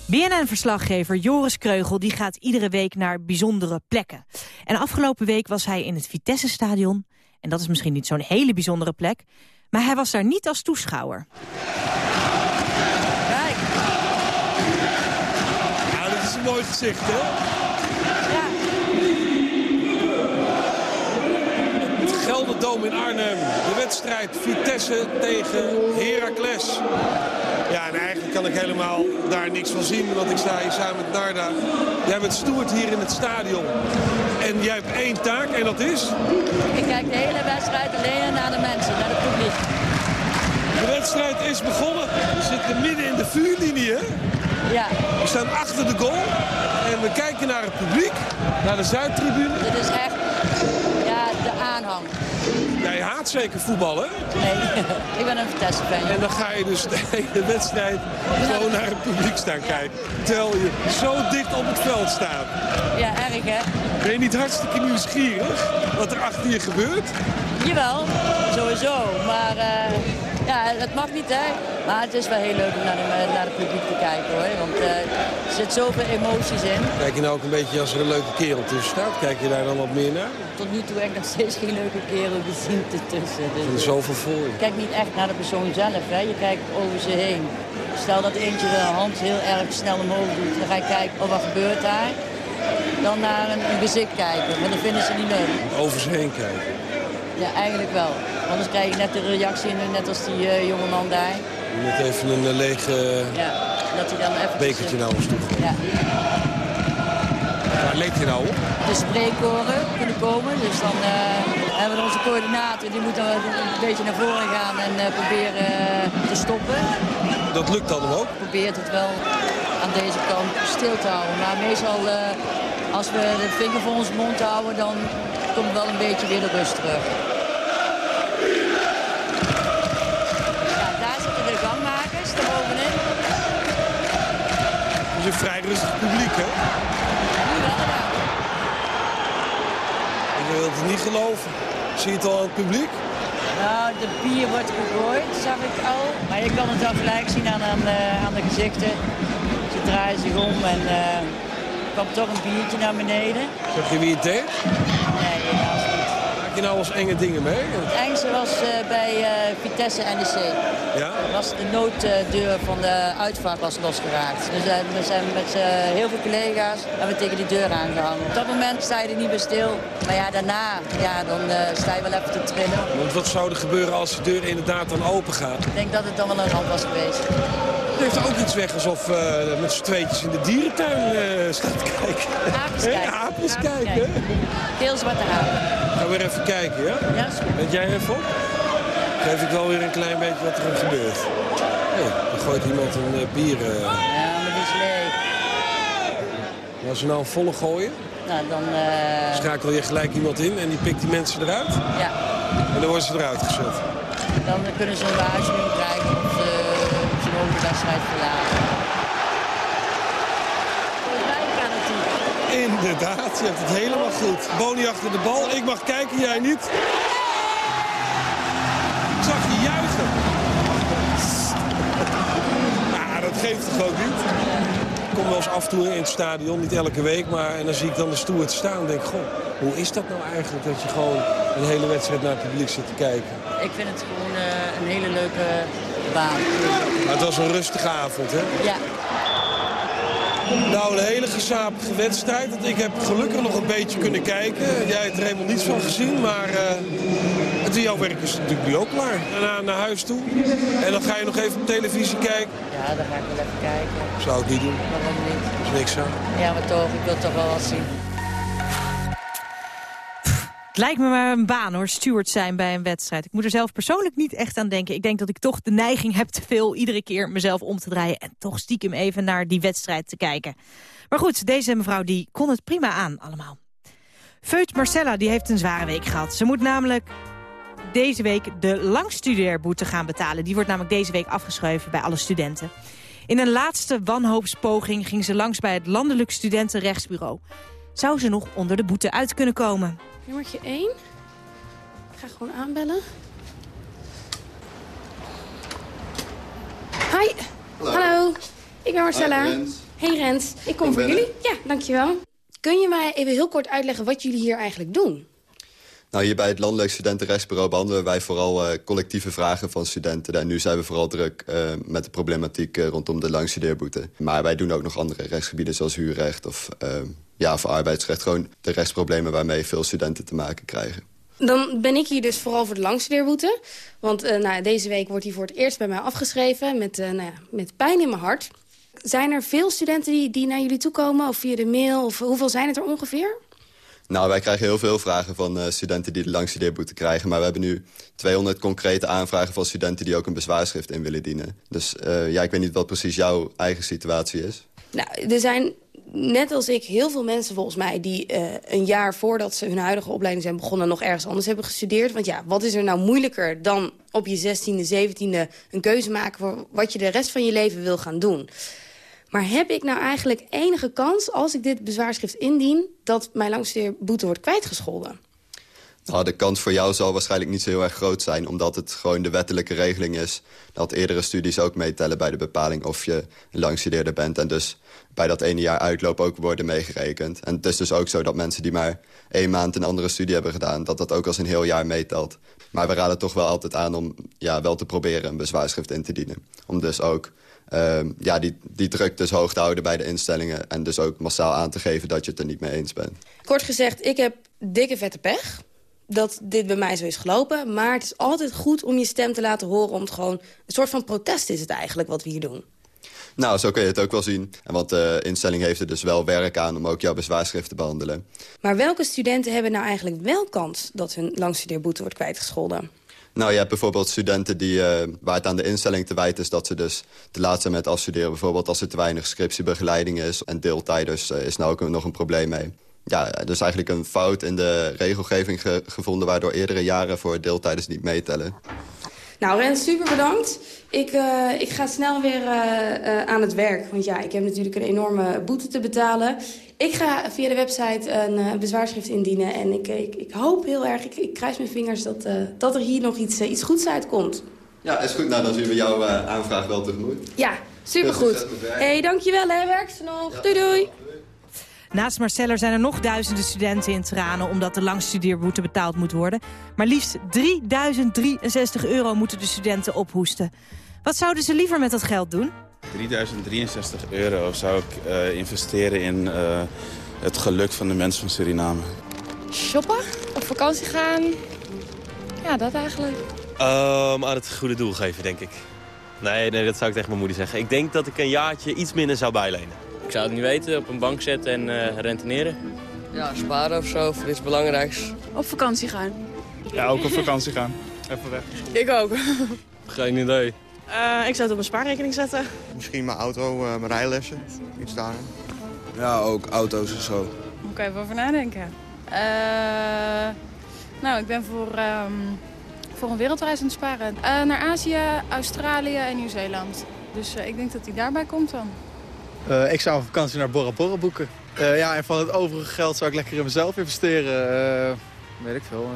BNN-verslaggever Joris Kreugel die gaat iedere week naar bijzondere plekken. En afgelopen week was hij in het Vitesse-stadion. En dat is misschien niet zo'n hele bijzondere plek. Maar hij was daar niet als toeschouwer. Ja, dat is een mooi gezicht, hè? Gelderdoom in Arnhem. De wedstrijd Vitesse tegen Heracles. Ja, en eigenlijk kan ik helemaal daar niks van zien, want ik sta hier samen met Narda. Jij bent steward hier in het stadion. En jij hebt één taak, en dat is? Ik kijk de hele wedstrijd alleen naar de mensen, naar het publiek. De wedstrijd is begonnen. We zitten midden in de vuurlinie, hè? Ja. We staan achter de goal en we kijken naar het publiek, naar de Zuidtribune. Dit is echt ja, de aanhang. Jij haat zeker voetbal, hè? Nee, ik ben een Vitesse-fan. En dan ga je dus de hele wedstrijd gewoon naar het publiek staan kijken. Terwijl je zo dicht op het veld staat. Ja, erg hè? Ben je niet hartstikke nieuwsgierig wat er achter je gebeurt? Jawel, sowieso. Maar eh, ja, het mag niet hè. Maar het is wel heel leuk om naar, de, naar het publiek te kijken hoor. Want eh, er zit zoveel emoties in. Kijk je nou ook een beetje als er een leuke kerel tussen staat? Kijk je daar dan wat meer naar? Tot nu toe heb ik nog steeds geen leuke kerel gezien ertussen. Dus, Er is zoveel voor je. Kijkt niet echt naar de persoon zelf, hè? je kijkt over ze heen. Stel dat eentje de hand heel erg snel omhoog doet, dan ga je kijken, oh wat gebeurt daar? Dan naar een, een gezicht kijken, maar dat vinden ze niet leuk. Over ze heen kijken. Ja, eigenlijk wel. Anders krijg je net de reactie, net als die eh, jongeman daar. Net even een eh, leeg eh, Ja, dat hij dan even... bekertje naar ons toe. Ja, Waar leek je nou op? de spreekkoren kunnen komen. Dus dan eh, hebben we onze coördinator, die moet dan een beetje naar voren gaan en eh, proberen te stoppen. Dat lukt dan ook? probeert het wel aan deze kant stil te houden. Maar meestal, eh, als we de vinger voor onze mond houden, dan komt wel een beetje weer de rust terug. Een vrij rustig publiek, hè? Ik wil het niet geloven. Zie je het al aan het publiek? Nou, de bier wordt gegooid, zag ik al. Maar je kan het wel gelijk zien aan, aan, de, aan de gezichten. Ze draaien zich om en eh, er kwam toch een biertje naar beneden. Zeg je wie het deed? Je nou enge dingen mee? Het engste was eh, bij eh, Vitesse NEC. Ja? was de nooddeur van de uitvaart was losgeraakt. Dus eh, we zijn met heel veel collega's hebben we tegen die deur aangehangen. Op dat moment sta je er niet meer stil. Maar ja, daarna ja, dan sta je wel even te trillen. Want wat zou er gebeuren als de deur inderdaad dan open gaat? Ik denk dat het dan wel een ramp was geweest. Heeft ook iets weg alsof uh, met z'n tweetjes in de dierentuin uh, staat te kijken. Aapjes kijken. Aapjes kijken. Heel zwarte apen. Gaan we weer even kijken, ja? Ja, is goed. Weet jij even op? Geef ik wel weer een klein beetje wat er gebeurt. Hé, hey, gooit iemand een uh, bier... Ja, maar die is leeg. Als we nou een volle gooien, Nou, dan... eh, schakel je gelijk iemand in en die pikt die mensen eruit. ja, En dan worden ze eruit gezet. dan kunnen ze een waarschuwing krijgen of ze, ze wedstrijd. Inderdaad, je hebt het helemaal goed. Boni achter de bal, ik mag kijken, jij niet. Ik zag je juichen. Nou, dat geeft toch ook niet? Ik kom wel eens af en toe in het stadion, niet elke week, maar en dan zie ik dan de stoer staan en denk goh, hoe is dat nou eigenlijk dat je gewoon een hele wedstrijd naar het publiek zit te kijken? Ik vind het gewoon eh, een hele leuke baan. Maar het was een rustige avond, hè? Ja, Nou, een hele gezapige wedstrijd. Ik heb gelukkig nog een beetje kunnen kijken. Jij hebt er helemaal niets van gezien, maar uh, het jouw werk is natuurlijk nu ook klaar. Daarna naar huis toe. En dan ga je nog even op televisie kijken. ja, dan ga ik wel even kijken. Zou ik niet doen. Waarom niet? is niks aan. Ja, maar toch, ik wil toch wel wat zien. Lijkt me maar een baan hoor, steward zijn bij een wedstrijd. Ik moet er zelf persoonlijk niet echt aan denken. Ik denk dat ik toch de neiging heb te veel iedere keer mezelf om te draaien... en toch stiekem even naar die wedstrijd te kijken. Maar goed, deze mevrouw die kon het prima aan allemaal. Feut Marcella die heeft een zware week gehad. Ze moet namelijk deze week de langstudeerboete gaan betalen. Die wordt namelijk deze week afgeschreven bij alle studenten. In een laatste wanhoopspoging ging ze langs bij het Landelijk Studentenrechtsbureau. Zou ze nog onder de boete uit kunnen komen? Nummertje 1. Ik ga gewoon aanbellen. Hi. Hallo. Ik ben Marcella. Hi, Rens. Hey Rens. Ik kom voor jullie. Ja, dankjewel. Kun je mij even heel kort uitleggen wat jullie hier eigenlijk doen? Nou, hier bij het Landelijk Studentenrechtsbureau behandelen wij vooral eh, collectieve vragen van studenten. En nu zijn we vooral druk eh, met de problematiek eh, rondom de langstudeerboete. Maar wij doen ook nog andere rechtsgebieden zoals huurrecht of, ja, of arbeidsrecht. Gewoon de rechtsproblemen waarmee veel studenten te maken krijgen. Dan ben ik hier dus vooral voor de langstudeerboete. Want nou, deze week wordt die voor het eerst bij mij afgeschreven met, nou met pijn in mijn hart. Zijn er veel studenten die, die naar jullie toe komen of via de mail? Of hoeveel zijn het er ongeveer? Nou, wij krijgen heel veel vragen van eh, studenten die de langstudeerboete krijgen. Maar we hebben nu 200 concrete aanvragen van studenten die ook een bezwaarschrift in willen dienen. Dus eh, ja, ik weet niet wat precies jouw eigen situatie is. Nou, er zijn net als ik heel veel mensen volgens mij... die eh, een jaar voordat ze hun huidige opleiding zijn begonnen... nog ergens anders hebben gestudeerd. Want ja, wat is er nou moeilijker dan op je 16e, 17e... een keuze maken voor wat je de rest van je leven wil gaan doen? Maar heb ik nou eigenlijk enige kans, als ik dit bezwaarschrift indien... dat mijn langstudeerboete wordt kwijtgescholden? Nou, de kans voor jou zal waarschijnlijk niet zo heel erg groot zijn... omdat het gewoon de wettelijke regeling is... dat eerdere studies ook meetellen bij de bepaling of je een langstudeerder bent... en dus bij dat ene jaar uitloop ook worden meegerekend. En het is dus ook zo dat mensen die maar één maand een andere studie hebben gedaan... dat dat ook als een heel jaar meetelt. Maar we raden toch wel altijd aan om ja, wel te proberen een bezwaarschrift in te dienen. Om dus ook ja, die, die druk dus hoog te houden bij de instellingen... en dus ook massaal aan te geven dat je het er niet mee eens bent. Kort gezegd, ik heb dikke vette pech dat dit bij mij zo is gelopen. Maar het is altijd goed om je stem te laten horen... om het gewoon een soort van protest is het eigenlijk wat we hier doen. Nou, zo kun je het ook wel zien. En want de instelling heeft er dus wel werk aan om ook jouw bezwaarschrift te behandelen. Maar welke studenten hebben nou eigenlijk wel kans... dat hun langstudeerboete wordt kwijtgescholden? Nou, je hebt bijvoorbeeld studenten die, eh, waar het aan de instelling te wijten is... dat ze dus te laat zijn met afstuderen. Bijvoorbeeld als er te weinig scriptiebegeleiding is. En deeltijders uh, is nou ook nog een probleem mee. Ja, is eigenlijk een fout in de regelgeving ge gevonden... waardoor eerdere jaren voor deeltijders niet meetellen. Nou, Rens, super bedankt. Ik, uh, ik ga snel weer uh, uh, aan het werk. Want ja, ik heb natuurlijk een enorme boete te betalen. Ik ga via de website een bezwaarschrift indienen. En ik, ik, ik hoop heel erg, ik, ik kruis mijn vingers... dat, dat er hier nog iets, iets goeds uitkomt. Ja, is goed. Nou, dan zien we jouw aanvraag wel tegemoet. Ja, supergoed. Hé, hey, dankjewel hè. Werk ze nog. Ja. Doei doei. Naast Marcella zijn er nog duizenden studenten in tranen... omdat de langstudeerboete betaald moet worden. Maar liefst 3063 euro moeten de studenten ophoesten. Wat zouden ze liever met dat geld doen? 3063 euro zou ik uh, investeren in uh, het geluk van de mensen van Suriname. Shoppen? Op vakantie gaan? Ja, dat eigenlijk. Um, aan het goede doel geven, denk ik. Nee, nee, dat zou ik tegen mijn moeder zeggen. Ik denk dat ik een jaartje iets minder zou bijlenen. Ik zou het niet weten, op een bank zetten en uh, renteneren. Ja, sparen of zo, voor iets belangrijks. Op vakantie gaan. Ja, ook op vakantie gaan. Even weg. Ik ook. Geen idee. Uh, ik zou het op een spaarrekening zetten. Misschien mijn auto, uh, mijn rijlessen, iets daarin. Ja, ook auto's en zo. Moet ik even over nadenken. Uh, nou, ik ben voor, um, voor een wereldreis aan het sparen. naar Azië, Australië en Nieuw-Zeeland. Dus ik denk dat die daarbij komt dan. Ik zou een vakantie naar Bora Bora boeken. ja, en van het overige geld zou ik lekker in mezelf investeren. weet ik veel.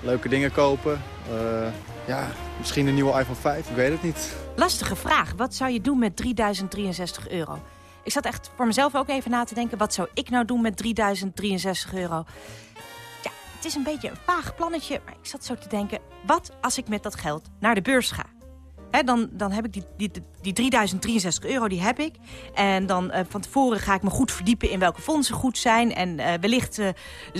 leuke dingen kopen. ja, misschien een nieuwe iPhone 5, ik weet het niet. Lastige vraag. Wat zou je doen met 3063 euro? Ik zat echt voor mezelf ook even na te denken... wat zou ik nou doen met 3063 euro? Ja, het is een beetje een vaag plannetje, maar ik zat zo te denken... wat als ik met dat geld naar de beurs ga? Dan, dan heb ik die, die, die 3063 euro, die heb ik. En dan uh, van tevoren ga ik me goed verdiepen in welke fondsen goed zijn. En uh, wellicht uh,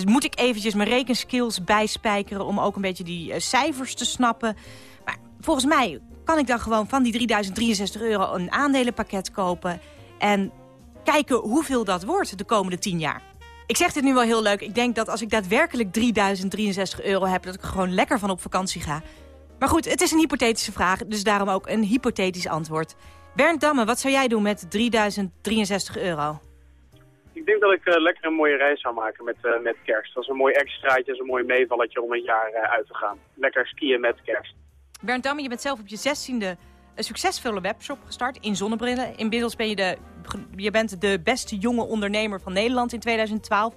moet ik eventjes mijn rekenskills bijspijkeren... om ook een beetje die cijfers te snappen. Maar volgens mij kan ik dan gewoon van die 3063 euro een aandelenpakket kopen... en kijken hoeveel dat wordt de komende 10 jaar. Ik zeg dit nu wel heel leuk. Ik denk dat als ik daadwerkelijk 3063 euro heb... dat ik gewoon lekker van op vakantie ga. Maar goed, het is een hypothetische vraag, dus daarom ook een hypothetisch antwoord. Bernd Damme, wat zou jij doen met 3063 euro? Ik denk dat ik uh, lekker een mooie reis zou maken met, uh, met kerst. Dat is een mooi extraatje, dat is een mooi meevalletje om een jaar uh, uit te gaan. Lekker skiën met kerst. Bernd Damme, je bent zelf op je zestiende een succesvolle webshop gestart in zonnebrillen. Inmiddels ben je de, je bent de beste jonge ondernemer van Nederland in 2012.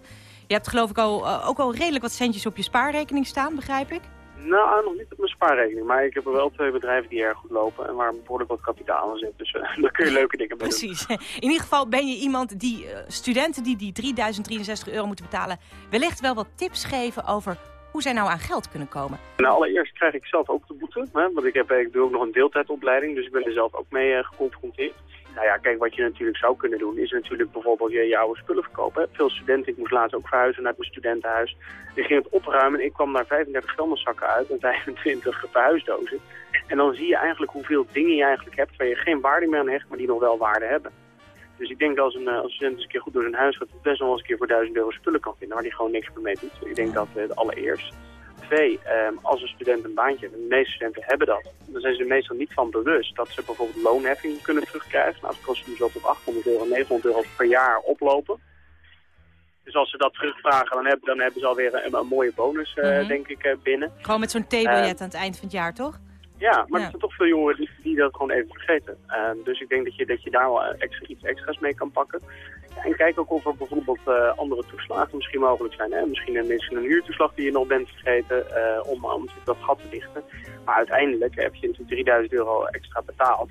Je hebt geloof ik al, ook al redelijk wat centjes op je spaarrekening staan, begrijp ik? Nou, nog niet op mijn spaarrekening. Maar ik heb er wel twee bedrijven die erg goed lopen en waar behoorlijk wat kapitaal aan zit. Dus uh, daar kun je leuke dingen mee Precies. In ieder geval ben je iemand die uh, studenten die die 3063 euro moeten betalen... wellicht wel wat tips geven over hoe zij nou aan geld kunnen komen. Nou, allereerst krijg ik zelf ook de boete. Hè, want ik, heb, ik doe ook nog een deeltijdopleiding, dus ik ben er zelf ook mee uh, geconfronteerd. Nou ja, kijk, wat je natuurlijk zou kunnen doen, is natuurlijk bijvoorbeeld je, je oude spullen verkopen. Veel studenten, ik moest laatst ook verhuizen naar mijn studentenhuis. Ik ging het opruimen en ik kwam daar 35 vuilniszakken uit en 25 verhuisdozen. En dan zie je eigenlijk hoeveel dingen je eigenlijk hebt waar je geen waarde meer aan hecht, maar die nog wel waarde hebben. Dus ik denk dat als een, als een student eens een keer goed door zijn huis gaat, best wel eens een keer voor 1000 euro spullen kan vinden, waar die gewoon niks meer mee doet. Ik denk dat uh, het allereerst. Twee, um, als een student een baantje heeft, en de meeste studenten hebben dat, dan zijn ze er meestal niet van bewust dat ze bijvoorbeeld loonheffing kunnen terugkrijgen. Nou, dat kost nu zo tot 800 euro, 900 euro per jaar oplopen. Dus als ze dat terugvragen, dan hebben, dan hebben ze alweer een, een mooie bonus, mm -hmm. denk ik, uh, binnen. Gewoon met zo'n theebiljet uh, aan het eind van het jaar, toch? Ja, maar ja. er zijn toch veel jongeren die, die dat gewoon even vergeten. Uh, dus ik denk dat je, dat je daar wel extra, iets extra's mee kan pakken. En kijk ook of er bijvoorbeeld uh, andere toeslagen misschien mogelijk zijn. Hè? Misschien, een, misschien een huurtoeslag die je nog bent vergeten uh, om, om dat gat te dichten. Maar uiteindelijk heb je natuurlijk 3000 euro extra betaald.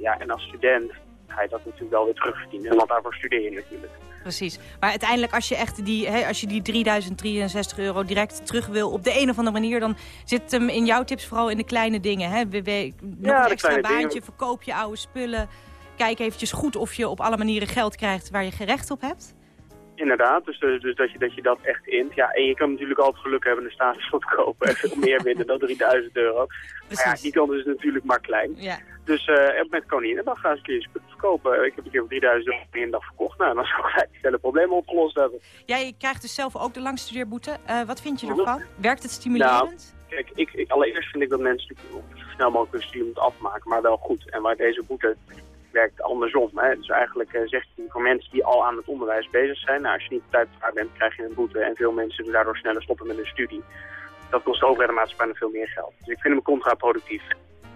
ja, en als student ga je dat natuurlijk wel weer terugverdienen. Want daarvoor studeer je natuurlijk. Precies. Maar uiteindelijk als je echt die, hè, als je die 3063 euro direct terug wil op de een of andere manier... dan zit hem in jouw tips vooral in de kleine dingen. Hè? Nog ja, een extra baantje, dingen. verkoop je oude spullen. Kijk eventjes goed of je op alle manieren geld krijgt waar je gerecht op hebt. Inderdaad, dus, dus, dus dat, je, dat je dat echt int. Ja, en je kan natuurlijk altijd geluk hebben een statusschot kopen. En veel meer winnen dan 3000 euro. Precies. Maar ja, die kant is natuurlijk maar klein. Ja. Dus uh, met Koninginnedag gaan ze een keer spullen verkopen. Ik heb een keer voor 3000 euro in een dag verkocht. Nou, dan zou ik gelijk stelle problemen opgelost hebben. Jij krijgt dus zelf ook de langstudeerboete. Uh, wat vind je ervan? Werkt het stimulerend? Nou, kijk, ik, ik, allereerst vind ik dat mensen zo snel mogelijk hun studie moeten afmaken. Maar wel goed. En waar deze boete werkt andersom. Hè. Dus eigenlijk uh, zegt hij voor mensen die al aan het onderwijs bezig zijn... Nou, als je niet op tijd klaar bent, krijg je een boete. En veel mensen daardoor sneller stoppen met hun studie. Dat kost en de maatschappij nog veel meer geld. Dus ik vind hem contraproductief.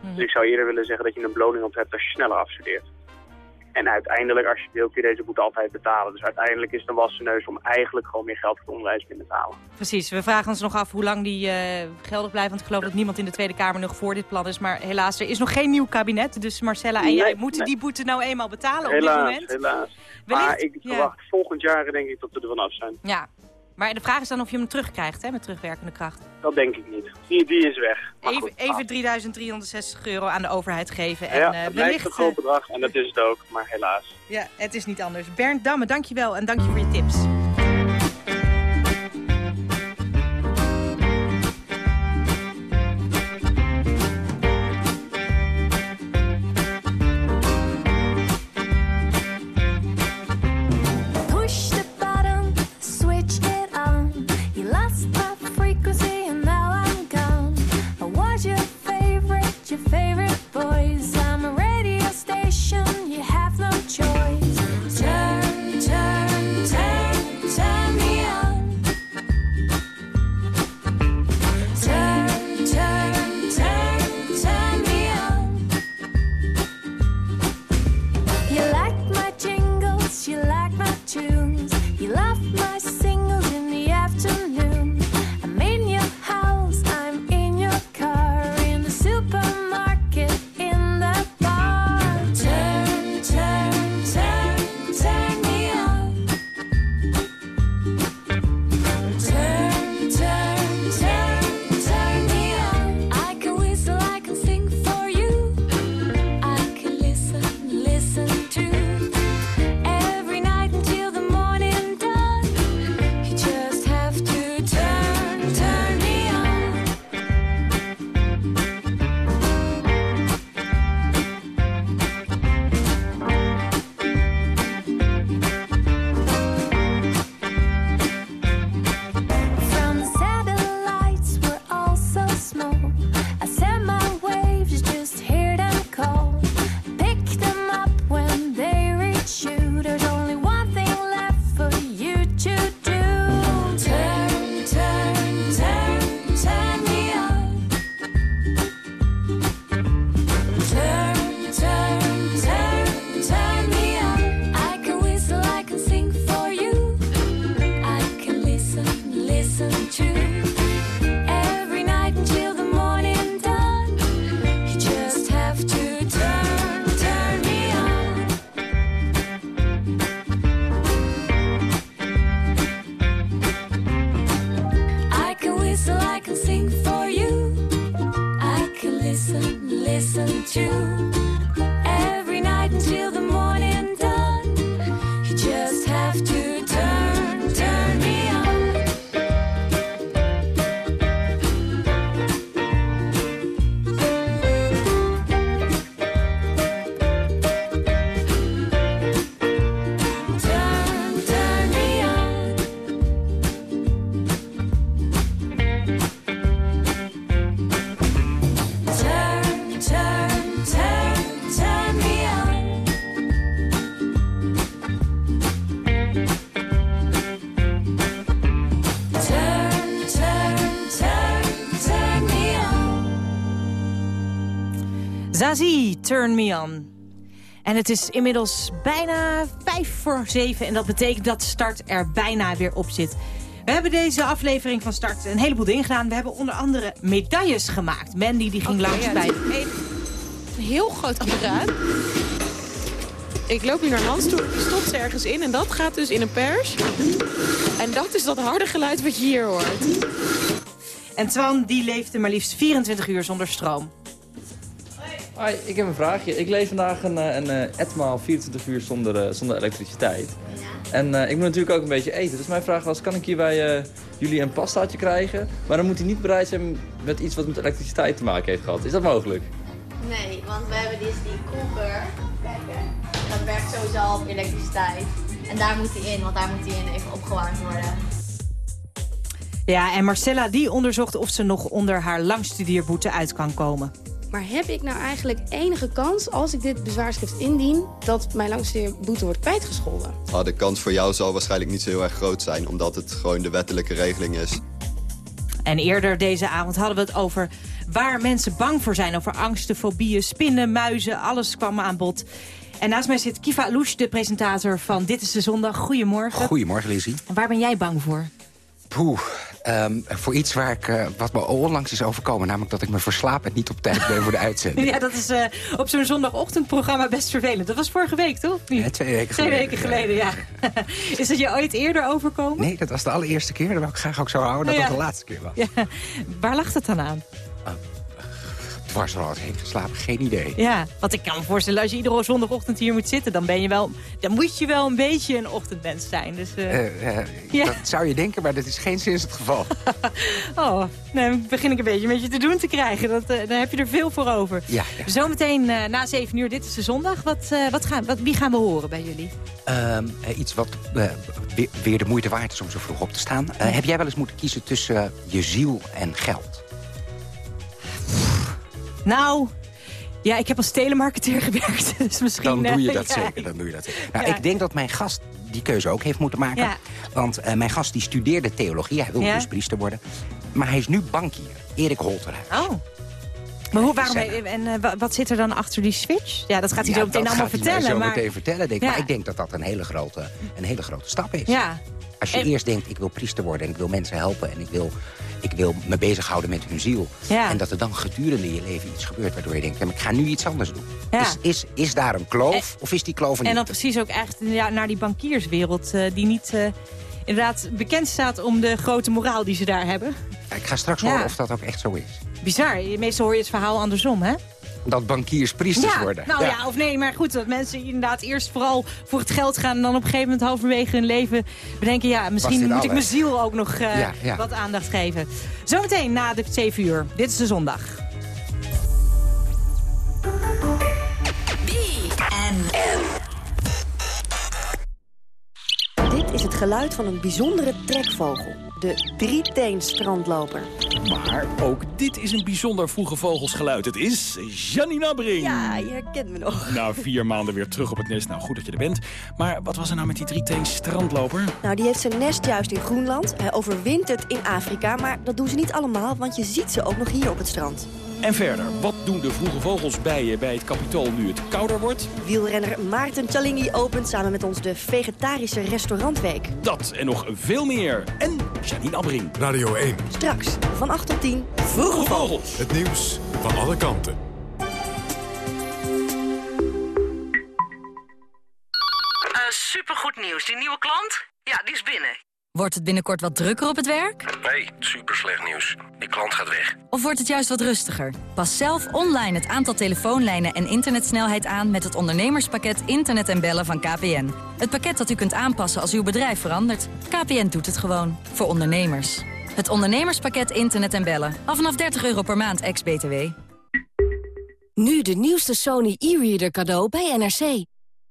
Mm. Dus ik zou eerder willen zeggen dat je een beloning op hebt als je sneller afstudeert. En uiteindelijk, als je wil, kun je deze boete altijd betalen. Dus uiteindelijk is het een wassen neus om eigenlijk gewoon meer geld voor het onderwijs binnen te halen. Precies. We vragen ons nog af hoe lang die uh, geldig blijft. Want ik geloof dat niemand in de Tweede Kamer nog voor dit plan is. Maar helaas, er is nog geen nieuw kabinet. Dus Marcella en Nee, jij moeten nee. die boete nou eenmaal betalen helaas, op dit moment. helaas. Wellicht- maar ik ja. verwacht volgend jaar denk ik dat we er vanaf zijn. Ja. Maar de vraag is dan of je hem terugkrijgt, hè, met terugwerkende kracht. Dat denk ik niet. Die, die is weg. Maar Even, goed, even 3360 euro aan de overheid geven. En, ja, eh, het blijft een groot eh, bedrag en dat is het ook, maar helaas. Ja, het is niet anders. Bernd Damme, dankjewel en dank je voor je tips. listen to Turn Me On. En het is inmiddels bijna vijf voor zeven. En dat betekent dat Start er bijna weer op zit. We hebben deze aflevering van Start een heleboel dingen gedaan. We hebben onder andere medailles gemaakt. Mandy die ging Oké, langs ja, bij... Een heel groot apparaat. Ik loop hier naar Hans toe, die stopt ze ergens in en dat gaat dus in een pers. En dat is dat harde geluid wat je hier hoort. En Twan die leefde maar liefst 24 uur zonder stroom. Hoi, ik heb een vraagje. Ik leef vandaag een, eh, een, eh, etmaal 24 uur zonder, eh, zonder elektriciteit. En eh, ik moet natuurlijk ook een beetje eten. Dus mijn vraag was, kan ik hier bij jullie een pastaatje krijgen? Maar dan moet hij niet bereid zijn met iets wat met elektriciteit te maken heeft gehad. Is dat mogelijk? Nee, want we hebben dus die hè. dat werkt sowieso al op elektriciteit. En daar moet hij in, want daar moet hij in even opgewarmd worden. Ja, en Marcella die onderzocht of ze nog onder haar langstudeerboete uit kan komen. Maar heb ik nou eigenlijk enige kans, als ik dit bezwaarschrift indien... dat mijn langstudeerboete wordt kwijtgescholden? Ah, de kans voor jou zal waarschijnlijk niet zo heel erg groot zijn... omdat het gewoon de wettelijke regeling is. En eerder deze avond hadden we het over waar mensen bang voor zijn. Over angsten, fobieën, spinnen, muizen, alles kwam aan bod. En naast mij zit Kiva Louche, de presentator van Dit is de Zondag. Goedemorgen. Goedemorgen, Lizzie. En waar ben jij bang voor? Poeh, ehm, voor iets waar ik, eh, wat me onlangs is overkomen... namelijk dat ik me verslaap en niet op tijd ben voor de uitzending. Ja, dat is eh, op zo'n zondagochtendprogramma best vervelend. Dat was vorige week, toch? Ja, twee weken Twee geleden. weken geleden, ja. is dat je ooit eerder overkomen? Nee, dat was de allereerste keer. Dat wil ik graag ook zo houden dat ja. dat de laatste keer was. Ja. Waar lag het dan aan? Dwars erover heen geslapen, geen idee. Ja, want ik kan me voorstellen, als je iedere zondagochtend hier moet zitten... dan, ben je wel, dan moet je wel een beetje een ochtendmens zijn. Dus, eh, Eh, eh, Ja. Dat zou je denken, maar dat is geen sinds het geval. Oh, dan begin ik een beetje met je te doen te krijgen. Dat, daar heb je er veel voor over. Ja, ja. Zometeen na 7 uur, dit is de zondag. Wat, wat gaan, wat, wie gaan we horen bij jullie? Ehm, eh, iets wat weer, weer de moeite waard is om zo vroeg op te staan. Heb jij wel eens moeten kiezen tussen je ziel en geld? Nou, ja, ik heb als telemarketeer gewerkt. Dus misschien... Dan doe je eh, dat ja. zeker. Dan doe je dat zeker. Nou, Ja. Ik denk dat mijn gast die keuze ook heeft moeten maken. Ja. Want eh, mijn gast die studeerde theologie. Hij wilde dus priester worden. Maar hij is nu bankier. Erik Holterhuis. Oh. Maar hoe, waarom, en eh, wa- wat zit er dan achter die switch? Ja, dat gaat hij zo meteen dat allemaal gaat hij vertellen. mij zo maar... meteen vertellen. Denk. ik. Maar ik denk dat dat een hele grote, een hele grote stap is. Ja. Als je En- eerst denkt, ik wil priester worden en ik wil mensen helpen... en ik wil, ik wil me bezighouden met hun ziel. Ja. En dat er dan gedurende je leven iets gebeurt... waardoor je denkt, ja, maar ik ga nu iets anders doen. Ja. Is, is, is daar een kloof of is die kloof er En niet? dan precies ook echt naar die bankierswereld... eh, die niet eh, inderdaad bekend staat om de grote moraal die ze daar hebben. Ik ga straks horen of dat ook echt zo is. Bizar. Meestal hoor je het verhaal andersom, hè? Dat bankiers priesters ja, worden. Nou ja. of nee, maar goed, dat mensen inderdaad eerst vooral voor het geld gaan... en dan op een gegeven moment halverwege hun leven bedenken... ja, misschien moet ik mijn ziel ook nog eh, Ja, ja. wat aandacht geven. Zometeen na de 7 uur. Dit is de zondag. Dit is het geluid van een bijzondere trekvogel. De drieteen-strandloper. Maar ook dit is een bijzonder vroege vogelsgeluid. Het is Janine Abbring. Ja, je herkent me nog. Na vier maanden weer terug op het nest. Nou, goed dat je er bent. Maar wat was er nou met die drieteen strandloper? Nou, die heeft zijn nest juist in Groenland. Hij overwintert in Afrika, maar dat doen ze niet allemaal... want je ziet ze ook nog hier op het strand. En verder, wat doen de vroege vogels bij je bij het kapitool nu het kouder wordt? Wielrenner Maarten Chalingi opent samen met ons de vegetarische restaurantweek. Dat en nog veel meer. En Janine Abbring. Radio 1. Straks, van 8 tot 10, Vroege vogels. Het nieuws van alle kanten. Eh, supergoed nieuws. Die nieuwe klant? Ja, die is binnen. Wordt het binnenkort wat drukker op het werk? Nee, super slecht nieuws. Die klant gaat weg. Of wordt het juist wat rustiger? Pas zelf online het aantal telefoonlijnen en internetsnelheid aan... met het ondernemerspakket Internet en Bellen van KPN. Het pakket dat u kunt aanpassen als uw bedrijf verandert. KPN doet het gewoon. Voor ondernemers. Het ondernemerspakket Internet en Bellen. Af vanaf 30 euro per maand, ex-BTW. Nu de nieuwste Sony e-reader cadeau bij NRC.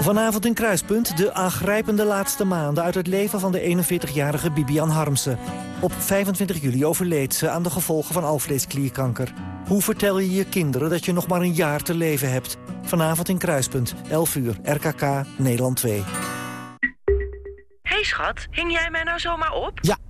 Vanavond in Kruispunt de aangrijpende laatste maanden... uit het leven van de 41-jarige Bibian Harmsen. Op 25 juli overleed ze aan de gevolgen van alvleesklierkanker. Hoe vertel je je kinderen dat je nog maar een jaar te leven hebt? Vanavond in Kruispunt, 11 uur, RKK, Nederland 2. hey schat, hing jij mij nou zomaar op? Ja,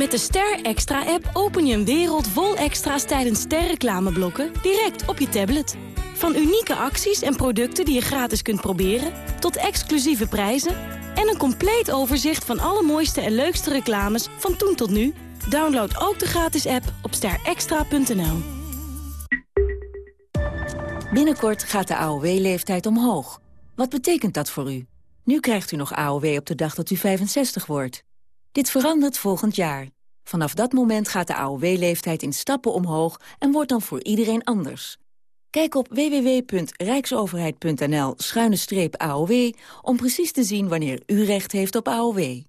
Met de Ster Extra-app open je een wereld vol extra's tijdens sterreclameblokken direct op je tablet. Van unieke acties en producten die je gratis kunt proberen, tot exclusieve prijzen en een compleet overzicht van alle mooiste en leukste reclames van toen tot nu. Download ook de gratis app op sterextra.nl. Binnenkort gaat de AOW-leeftijd omhoog. Wat betekent dat voor u? Nu krijgt u nog AOW op de dag dat u 65 wordt. Dit verandert volgend jaar. Vanaf dat moment gaat de AOW-leeftijd in stappen omhoog en wordt dan voor iedereen anders. Kijk op www.rijksoverheid.nl-aow om precies te zien wanneer u recht heeft op AOW.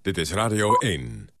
Dit is Radio 1.